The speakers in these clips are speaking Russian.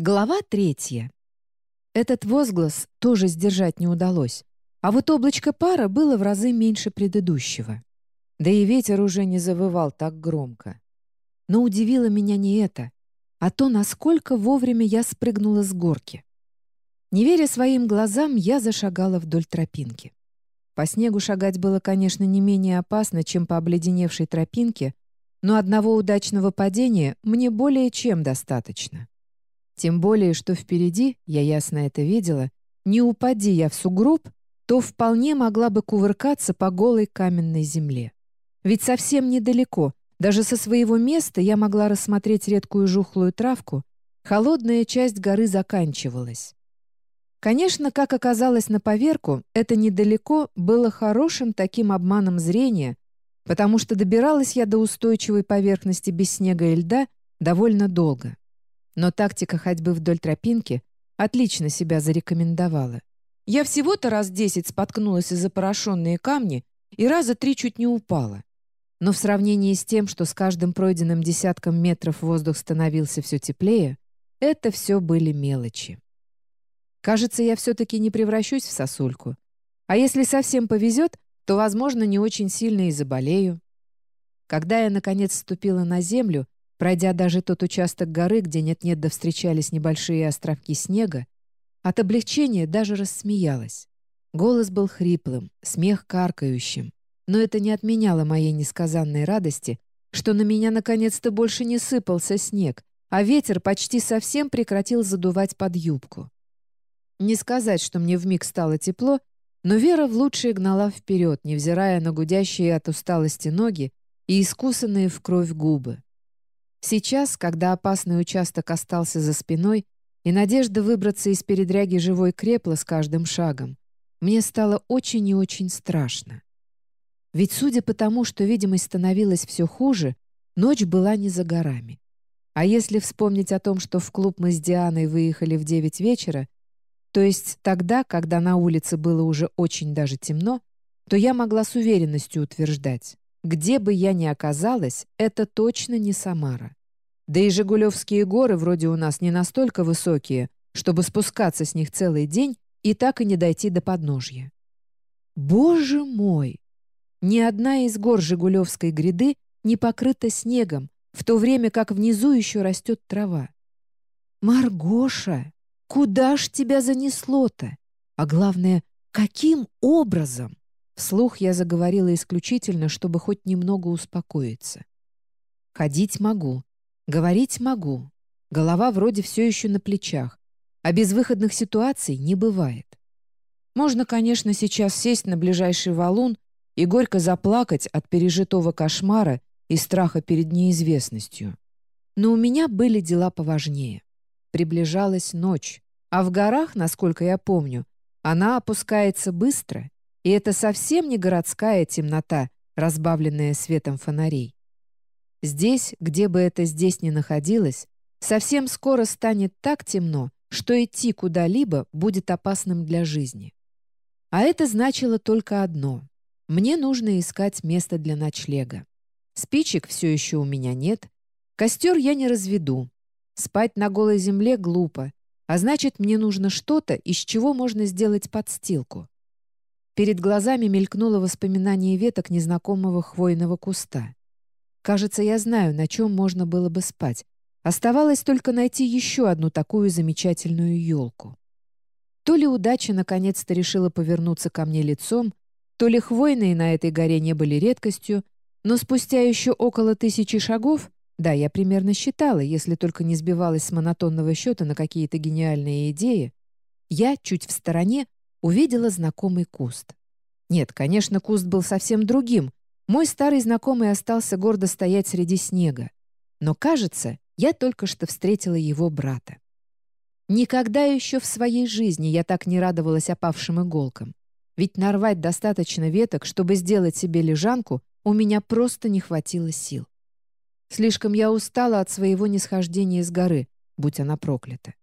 Глава третья. Этот возглас тоже сдержать не удалось, а вот облачко пара было в разы меньше предыдущего. Да и ветер уже не завывал так громко. Но удивило меня не это, а то, насколько вовремя я спрыгнула с горки. Не веря своим глазам, я зашагала вдоль тропинки. По снегу шагать было, конечно, не менее опасно, чем по обледеневшей тропинке, но одного удачного падения мне более чем достаточно. Тем более, что впереди, я ясно это видела, не упади я в сугроб, то вполне могла бы кувыркаться по голой каменной земле. Ведь совсем недалеко, даже со своего места я могла рассмотреть редкую жухлую травку, холодная часть горы заканчивалась. Конечно, как оказалось на поверку, это недалеко было хорошим таким обманом зрения, потому что добиралась я до устойчивой поверхности без снега и льда довольно долго. Но тактика ходьбы вдоль тропинки отлично себя зарекомендовала. Я всего-то раз десять споткнулась из-за порошенные камни и раза три чуть не упала. Но в сравнении с тем, что с каждым пройденным десятком метров воздух становился все теплее, это все были мелочи. Кажется, я все-таки не превращусь в сосульку. А если совсем повезет, то, возможно, не очень сильно и заболею. Когда я, наконец, ступила на землю, Пройдя даже тот участок горы, где нет-нет да встречались небольшие островки снега, от облегчения даже рассмеялась. Голос был хриплым, смех каркающим, но это не отменяло моей несказанной радости, что на меня наконец-то больше не сыпался снег, а ветер почти совсем прекратил задувать под юбку. Не сказать, что мне вмиг стало тепло, но Вера в лучшее гнала вперед, невзирая на гудящие от усталости ноги и искусанные в кровь губы. Сейчас, когда опасный участок остался за спиной, и надежда выбраться из передряги живой крепла с каждым шагом, мне стало очень и очень страшно. Ведь судя по тому, что видимость становилась все хуже, ночь была не за горами. А если вспомнить о том, что в клуб мы с Дианой выехали в девять вечера, то есть тогда, когда на улице было уже очень даже темно, то я могла с уверенностью утверждать, где бы я ни оказалась, это точно не Самара. Да и Жигулевские горы вроде у нас не настолько высокие, чтобы спускаться с них целый день и так и не дойти до подножья. Боже мой! Ни одна из гор Жигулевской гряды не покрыта снегом, в то время как внизу еще растет трава. «Маргоша, куда ж тебя занесло-то? А главное, каким образом?» Вслух я заговорила исключительно, чтобы хоть немного успокоиться. Ходить могу, говорить могу, голова вроде все еще на плечах, а безвыходных ситуаций не бывает. Можно, конечно, сейчас сесть на ближайший валун и горько заплакать от пережитого кошмара и страха перед неизвестностью. Но у меня были дела поважнее. Приближалась ночь, а в горах, насколько я помню, она опускается быстро и это совсем не городская темнота, разбавленная светом фонарей. Здесь, где бы это здесь ни находилось, совсем скоро станет так темно, что идти куда-либо будет опасным для жизни. А это значило только одно. Мне нужно искать место для ночлега. Спичек все еще у меня нет. Костер я не разведу. Спать на голой земле глупо. А значит, мне нужно что-то, из чего можно сделать подстилку. Перед глазами мелькнуло воспоминание веток незнакомого хвойного куста. Кажется, я знаю, на чем можно было бы спать. Оставалось только найти еще одну такую замечательную елку. То ли удача наконец-то решила повернуться ко мне лицом, то ли хвойные на этой горе не были редкостью, но спустя еще около тысячи шагов, да, я примерно считала, если только не сбивалась с монотонного счета на какие-то гениальные идеи, я, чуть в стороне, увидела знакомый куст. Нет, конечно, куст был совсем другим. Мой старый знакомый остался гордо стоять среди снега. Но, кажется, я только что встретила его брата. Никогда еще в своей жизни я так не радовалась опавшим иголкам. Ведь нарвать достаточно веток, чтобы сделать себе лежанку, у меня просто не хватило сил. Слишком я устала от своего нисхождения с горы, будь она проклята.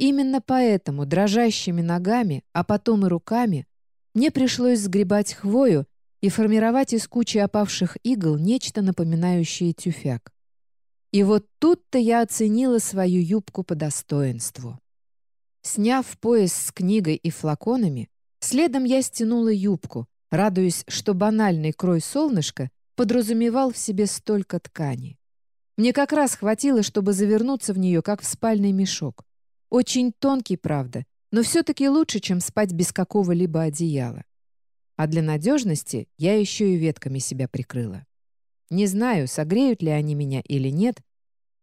Именно поэтому дрожащими ногами, а потом и руками, мне пришлось сгребать хвою и формировать из кучи опавших игл нечто напоминающее тюфяк. И вот тут-то я оценила свою юбку по достоинству. Сняв пояс с книгой и флаконами, следом я стянула юбку, радуясь, что банальный крой солнышка подразумевал в себе столько ткани. Мне как раз хватило, чтобы завернуться в нее, как в спальный мешок. Очень тонкий, правда, но все-таки лучше, чем спать без какого-либо одеяла. А для надежности я еще и ветками себя прикрыла. Не знаю, согреют ли они меня или нет,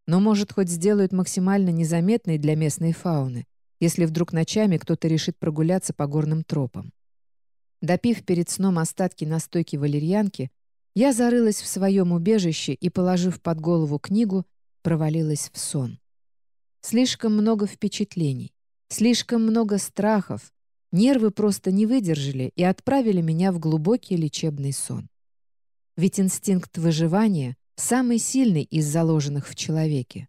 но, может, хоть сделают максимально незаметной для местной фауны, если вдруг ночами кто-то решит прогуляться по горным тропам. Допив перед сном остатки настойки валерьянки, я зарылась в своем убежище и, положив под голову книгу, провалилась в сон. Слишком много впечатлений, слишком много страхов, нервы просто не выдержали и отправили меня в глубокий лечебный сон. Ведь инстинкт выживания самый сильный из заложенных в человеке.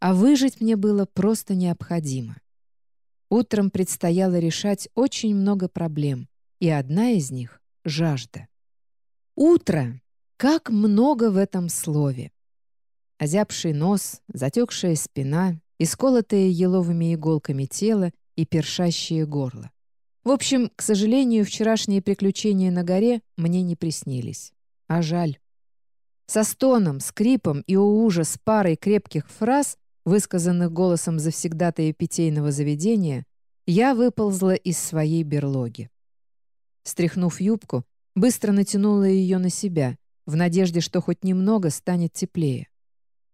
А выжить мне было просто необходимо. Утром предстояло решать очень много проблем, и одна из них — жажда. Утро! Как много в этом слове! Озябший нос, затекшая спина, исколотое еловыми иголками тело и першащее горло. В общем, к сожалению, вчерашние приключения на горе мне не приснились. А жаль. Со стоном, скрипом и, о ужас, парой крепких фраз, высказанных голосом завсегдатая питейного заведения, я выползла из своей берлоги. Стряхнув юбку, быстро натянула ее на себя, в надежде, что хоть немного станет теплее.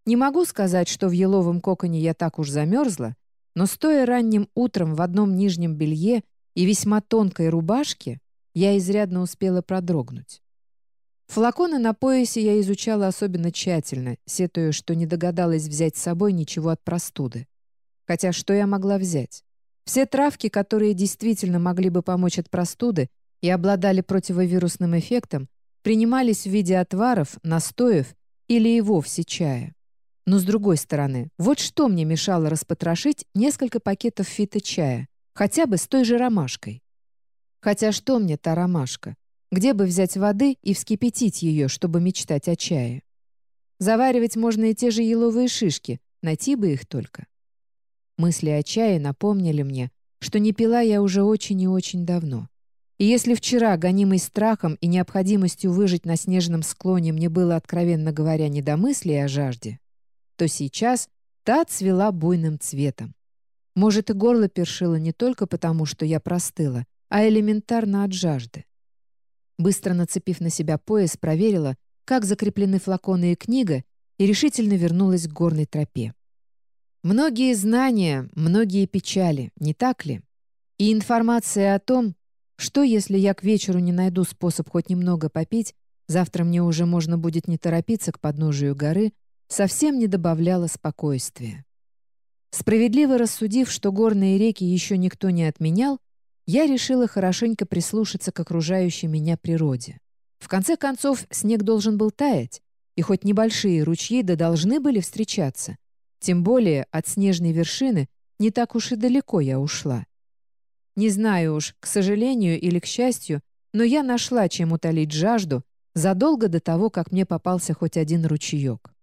Не могу сказать, что в еловом коконе я так уж замерзла, но стоя ранним утром в одном нижнем белье и весьма тонкой рубашке, я изрядно успела продрогнуть. Флаконы на поясе я изучала особенно тщательно, сетуя, что не догадалась взять с собой ничего от простуды. Хотя что я могла взять? Все травки, которые действительно могли бы помочь от простуды и обладали противовирусным эффектом, принимались в виде отваров, настоев или и вовсе чая. Но с другой стороны, вот что мне мешало распотрошить несколько пакетов фито-чая, хотя бы с той же ромашкой. Хотя что мне та ромашка? Где бы взять воды и вскипятить ее, чтобы мечтать о чае? Заваривать можно и те же еловые шишки, найти бы их только. Мысли о чае напомнили мне, что не пила я уже очень и очень давно. И если вчера, гонимый страхом и необходимостью выжить на снежном склоне, мне было, откровенно говоря, недомыслие о жажде, то сейчас та цвела буйным цветом. Может, и горло першило не только потому, что я простыла, а элементарно от жажды. Быстро нацепив на себя пояс, проверила, как закреплены флаконы и книга, и решительно вернулась к горной тропе. Многие знания, многие печали, не так ли? И информация о том, что если я к вечеру не найду способ хоть немного попить, завтра мне уже можно будет не торопиться к подножию горы, совсем не добавляла спокойствия. Справедливо рассудив, что горные реки еще никто не отменял, я решила хорошенько прислушаться к окружающей меня природе. В конце концов, снег должен был таять, и хоть небольшие ручьи да должны были встречаться. Тем более от снежной вершины не так уж и далеко я ушла. Не знаю уж, к сожалению или к счастью, но я нашла, чем утолить жажду задолго до того, как мне попался хоть один ручеек.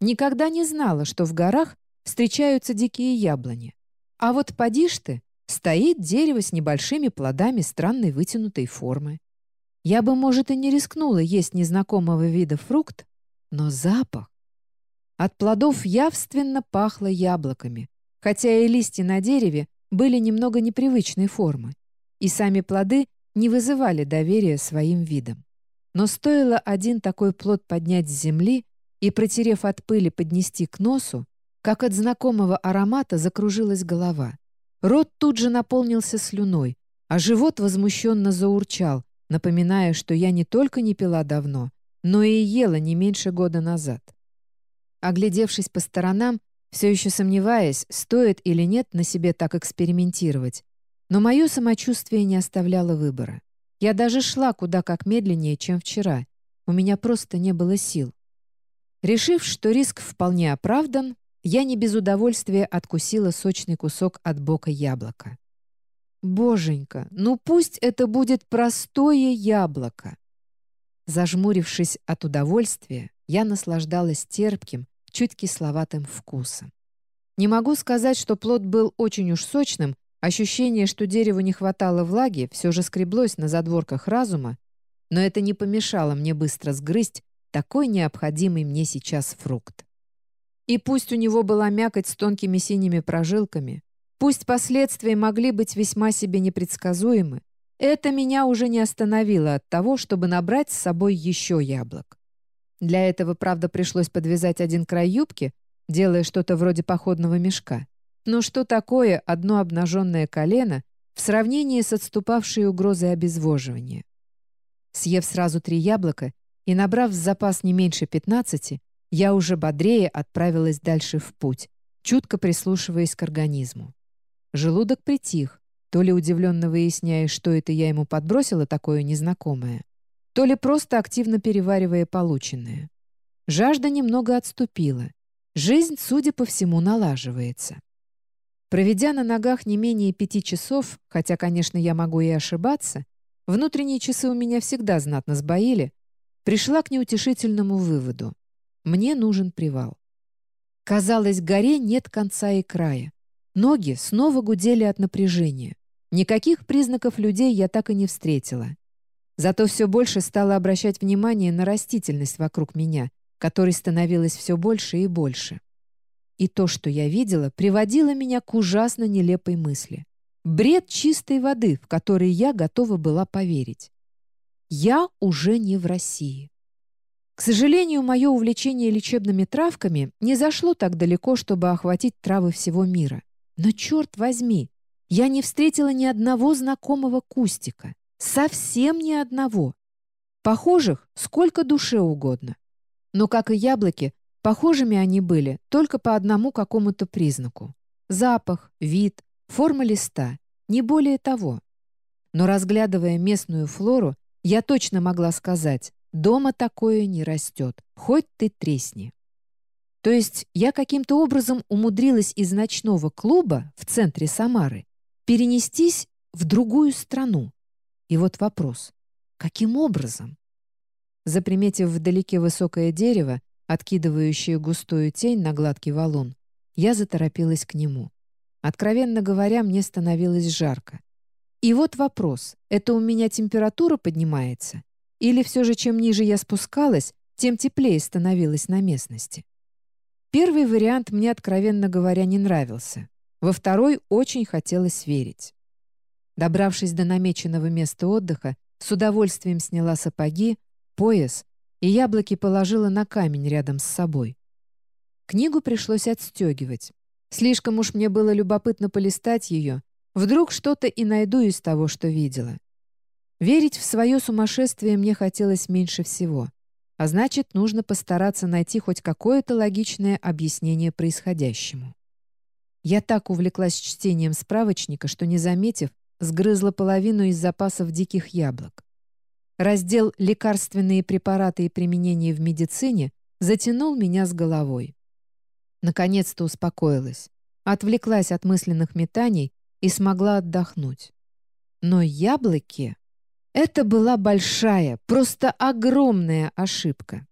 Никогда не знала, что в горах встречаются дикие яблони. А вот поди ты, Стоит дерево с небольшими плодами странной вытянутой формы. Я бы, может, и не рискнула есть незнакомого вида фрукт, но запах. От плодов явственно пахло яблоками, хотя и листья на дереве были немного непривычной формы, и сами плоды не вызывали доверия своим видом. Но стоило один такой плод поднять с земли и, протерев от пыли, поднести к носу, как от знакомого аромата закружилась голова. Рот тут же наполнился слюной, а живот возмущенно заурчал, напоминая, что я не только не пила давно, но и ела не меньше года назад. Оглядевшись по сторонам, все еще сомневаясь, стоит или нет на себе так экспериментировать, но мое самочувствие не оставляло выбора. Я даже шла куда как медленнее, чем вчера. У меня просто не было сил. Решив, что риск вполне оправдан, я не без удовольствия откусила сочный кусок от бока яблока. Боженька, ну пусть это будет простое яблоко. Зажмурившись от удовольствия, я наслаждалась терпким, чуть кисловатым вкусом. Не могу сказать, что плод был очень уж сочным, ощущение, что дереву не хватало влаги, все же скреблось на задворках разума, но это не помешало мне быстро сгрызть такой необходимый мне сейчас фрукт. И пусть у него была мякоть с тонкими синими прожилками, пусть последствия могли быть весьма себе непредсказуемы, это меня уже не остановило от того, чтобы набрать с собой еще яблок. Для этого, правда, пришлось подвязать один край юбки, делая что-то вроде походного мешка. Но что такое одно обнаженное колено в сравнении с отступавшей угрозой обезвоживания? Съев сразу три яблока и набрав в запас не меньше 15, я уже бодрее отправилась дальше в путь, чутко прислушиваясь к организму. Желудок притих, то ли удивленно выясняя, что это я ему подбросила такое незнакомое, то ли просто активно переваривая полученное. Жажда немного отступила. Жизнь, судя по всему, налаживается. Проведя на ногах не менее пяти часов, хотя, конечно, я могу и ошибаться, внутренние часы у меня всегда знатно сбоили, пришла к неутешительному выводу. Мне нужен привал. Казалось, горе нет конца и края. Ноги снова гудели от напряжения. Никаких признаков людей я так и не встретила. Зато все больше стала обращать внимание на растительность вокруг меня, которой становилось все больше и больше. И то, что я видела, приводило меня к ужасно нелепой мысли. Бред чистой воды, в который я готова была поверить. Я уже не в России. К сожалению, мое увлечение лечебными травками не зашло так далеко, чтобы охватить травы всего мира. Но черт возьми, я не встретила ни одного знакомого кустика. Совсем ни одного. Похожих сколько душе угодно. Но, как и яблоки, похожими они были только по одному какому-то признаку. Запах, вид, форма листа, не более того. Но разглядывая местную флору, я точно могла сказать, дома такое не растет, хоть ты тресни. То есть я каким-то образом умудрилась из ночного клуба в центре Самары перенестись в другую страну. И вот вопрос. Каким образом? Заприметив вдалеке высокое дерево, откидывающее густую тень на гладкий валун, я заторопилась к нему. Откровенно говоря, мне становилось жарко. И вот вопрос. Это у меня температура поднимается? Или все же чем ниже я спускалась, тем теплее становилось на местности? Первый вариант мне, откровенно говоря, не нравился. Во второй очень хотелось верить. Добравшись до намеченного места отдыха, с удовольствием сняла сапоги, пояс и яблоки положила на камень рядом с собой. Книгу пришлось отстегивать. Слишком уж мне было любопытно полистать ее, вдруг что-то и найду из того, что видела. Верить в свое сумасшествие мне хотелось меньше всего, а значит, нужно постараться найти хоть какое-то логичное объяснение происходящему. Я так увлеклась чтением справочника, что, не заметив, сгрызла половину из запасов диких яблок. Раздел «Лекарственные препараты и применение в медицине» затянул меня с головой. Наконец-то успокоилась, отвлеклась от мысленных метаний и смогла отдохнуть. Но яблоки — это была большая, просто огромная ошибка.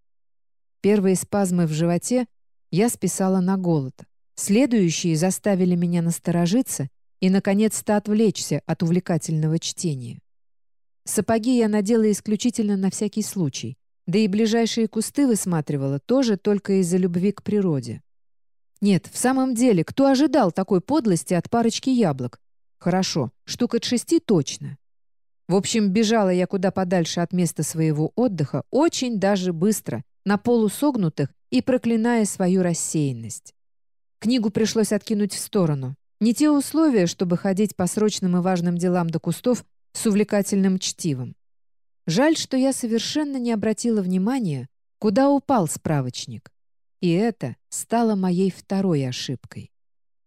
Первые спазмы в животе я списала на голод, Следующие заставили меня насторожиться и, наконец-то, отвлечься от увлекательного чтения. Сапоги я надела исключительно на всякий случай, да и ближайшие кусты высматривала тоже только из-за любви к природе. Нет, в самом деле, кто ожидал такой подлости от парочки яблок? Хорошо, штук от шести точно. В общем, бежала я куда подальше от места своего отдыха очень даже быстро, на полусогнутых и проклиная свою рассеянность. Книгу пришлось откинуть в сторону. Не те условия, чтобы ходить по срочным и важным делам до кустов с увлекательным чтивом. Жаль, что я совершенно не обратила внимания, куда упал справочник. И это стало моей второй ошибкой.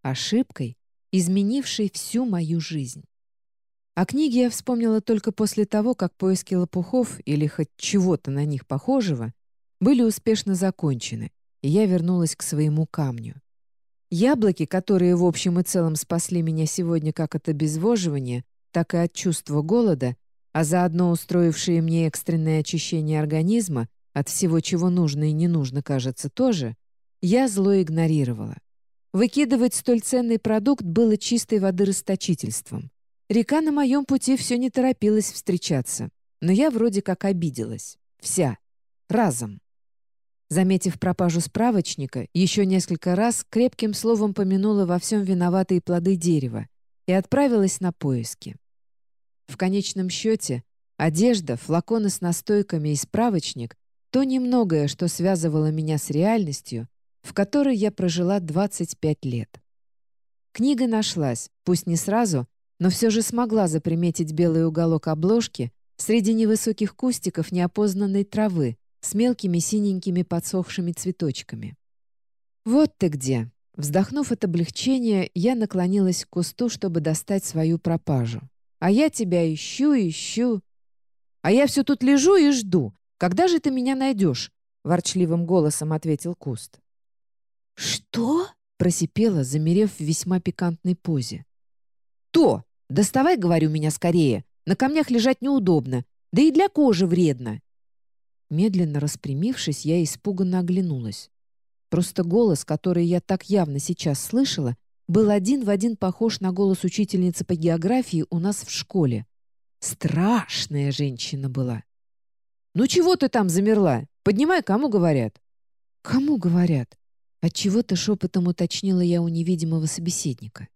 Ошибкой, изменившей всю мою жизнь. О книге я вспомнила только после того, как поиски лопухов или хоть чего-то на них похожего были успешно закончены, и я вернулась к своему камню. Яблоки, которые в общем и целом спасли меня сегодня как от обезвоживания, так и от чувства голода, а заодно устроившие мне экстренное очищение организма от всего, чего нужно и не нужно, кажется, тоже, я зло игнорировала. Выкидывать столь ценный продукт было чистой воды расточительством. Река на моем пути все не торопилась встречаться, но я вроде как обиделась. Вся. Разом. Заметив пропажу справочника, еще несколько раз крепким словом помянула во всем виноватые плоды дерева и отправилась на поиски. В конечном счете, одежда, флаконы с настойками и справочник — то немногое, что связывало меня с реальностью, в которой я прожила 25 лет. Книга нашлась, пусть не сразу, но все же смогла заприметить белый уголок обложки среди невысоких кустиков неопознанной травы, с мелкими синенькими подсохшими цветочками. «Вот ты где!» Вздохнув от облегчения, я наклонилась к кусту, чтобы достать свою пропажу. «А я тебя ищу, ищу!» «А я все тут лежу и жду. Когда же ты меня найдешь?» — ворчливым голосом ответил куст. «Что?» — просипела, замерев в весьма пикантной позе. «То! Доставай, говорю, меня скорее. На камнях лежать неудобно, да и для кожи вредно. Медленно распрямившись, я испуганно оглянулась. Просто голос, который я так явно сейчас слышала, был один в один похож на голос учительницы по географии у нас в школе. Страшная женщина была. «Ну чего ты там замерла? Поднимай, кому говорят?» «Кому говорят?» Отчего-то шепотом уточнила я у невидимого собеседника.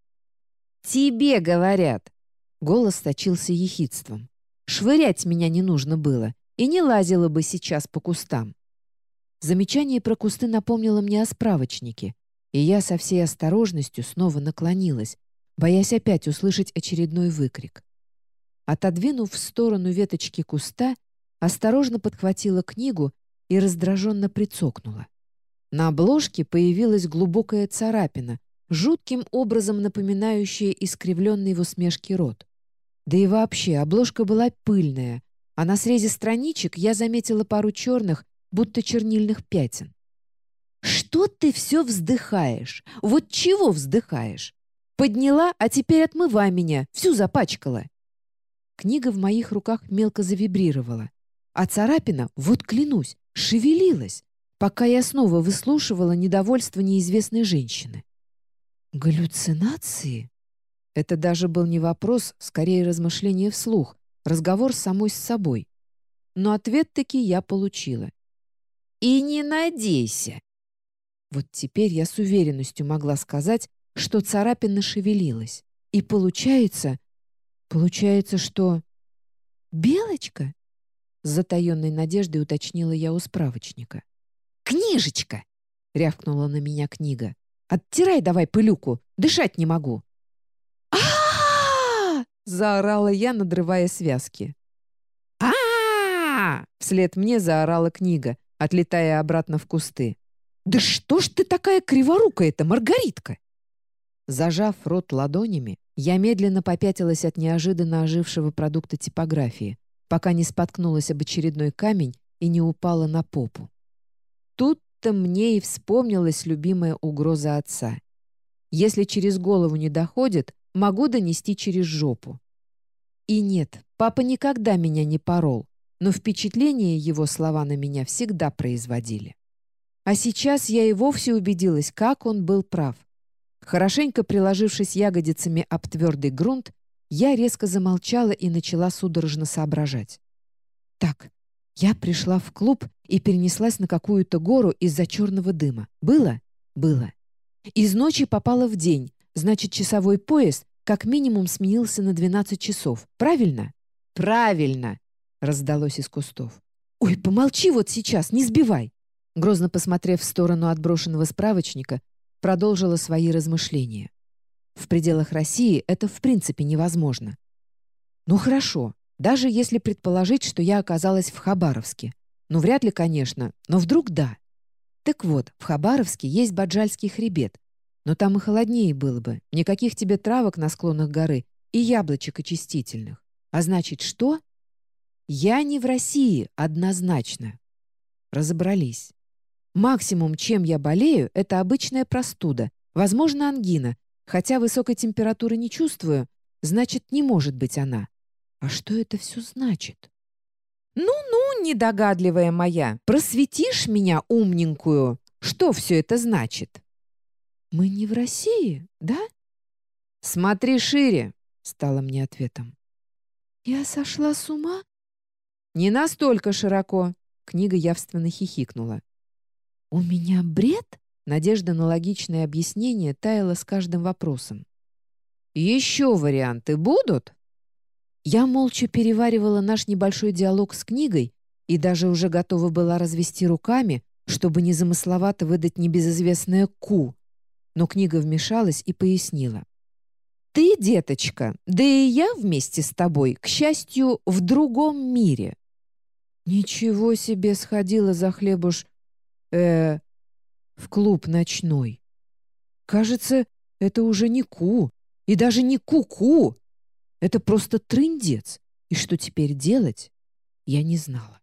«Тебе говорят!» Голос точился ехидством. «Швырять меня не нужно было и не лазила бы сейчас по кустам. Замечание про кусты напомнило мне о справочнике, и я со всей осторожностью снова наклонилась, боясь опять услышать очередной выкрик. Отодвинув в сторону веточки куста, осторожно подхватила книгу и раздраженно прицокнула. На обложке появилась глубокая царапина, жутким образом напоминающая искривленный в усмешке рот. Да и вообще, обложка была пыльная, а на срезе страничек я заметила пару черных, будто чернильных пятен. «Что ты все вздыхаешь? Вот чего вздыхаешь? Подняла, а теперь отмывай меня, всю запачкала». Книга в моих руках мелко завибрировала, а царапина, вот клянусь, шевелилась, пока я снова выслушивала недовольство неизвестной женщины. Галлюцинации? Это даже был не вопрос, скорее размышление вслух, Разговор самой с собой. Но ответ-таки я получила. «И не надейся!» Вот теперь я с уверенностью могла сказать, что царапина шевелилась. И получается... Получается, что... «Белочка?» С затаенной надеждой уточнила я у справочника. «Книжечка!» — рявкнула на меня книга. «Оттирай давай пылюку, дышать не могу!» Заорала я, надрывая связки. а Вслед мне заорала книга, отлетая обратно в кусты. «Да что ж ты такая криворукая-то, Маргаритка?» Зажав рот ладонями, я медленно попятилась от неожиданно ожившего продукта типографии, пока не споткнулась об очередной камень и не упала на попу. Тут-то мне и вспомнилась любимая угроза отца. Если через голову не доходит, могу донести через жопу. И нет, папа никогда меня не порол, но впечатление его слова на меня всегда производили. А сейчас я и вовсе убедилась, как он был прав. Хорошенько приложившись ягодицами об твердый грунт, я резко замолчала и начала судорожно соображать. Так, я пришла в клуб и перенеслась на какую-то гору из-за черного дыма. Было? Было. Из ночи попала в день, Значит, часовой пояс как минимум сменился на 12 часов. Правильно? Правильно, раздалось из кустов. Ой, помолчи вот сейчас, не сбивай. Грозно посмотрев в сторону отброшенного справочника, продолжила свои размышления. В пределах России это в принципе невозможно. Ну хорошо, даже если предположить, что я оказалась в Хабаровске. Ну вряд ли, конечно, но вдруг да. Так вот, в Хабаровске есть Баджальский хребет, но там и холоднее было бы. Никаких тебе травок на склонах горы и яблочек очистительных. А значит, что? Я не в России, однозначно. Разобрались. Максимум, чем я болею, это обычная простуда, возможно, ангина, хотя высокой температуры не чувствую, значит, не может быть она. А что это все значит? «Ну-ну, недогадливая моя, просветишь меня умненькую!» Что все это значит?» «Мы не в России, да?» «Смотри шире», — стало мне ответом. «Я сошла с ума?» «Не настолько широко», — книга явственно хихикнула. «У меня бред?» Надежда на логичное объяснение таяла с каждым вопросом. «Еще варианты будут?» Я молча переваривала наш небольшой диалог с книгой и даже уже готова была развести руками, чтобы незамысловато выдать небезызвестное «ку». Но книга вмешалась и пояснила. «Ты, деточка, да и я вместе с тобой, к счастью, в другом мире». «Ничего себе сходила за хлебуш... э в клуб ночной. Кажется, это уже не ку, и даже не ку-ку. Это просто трындец. И что теперь делать, я не знала.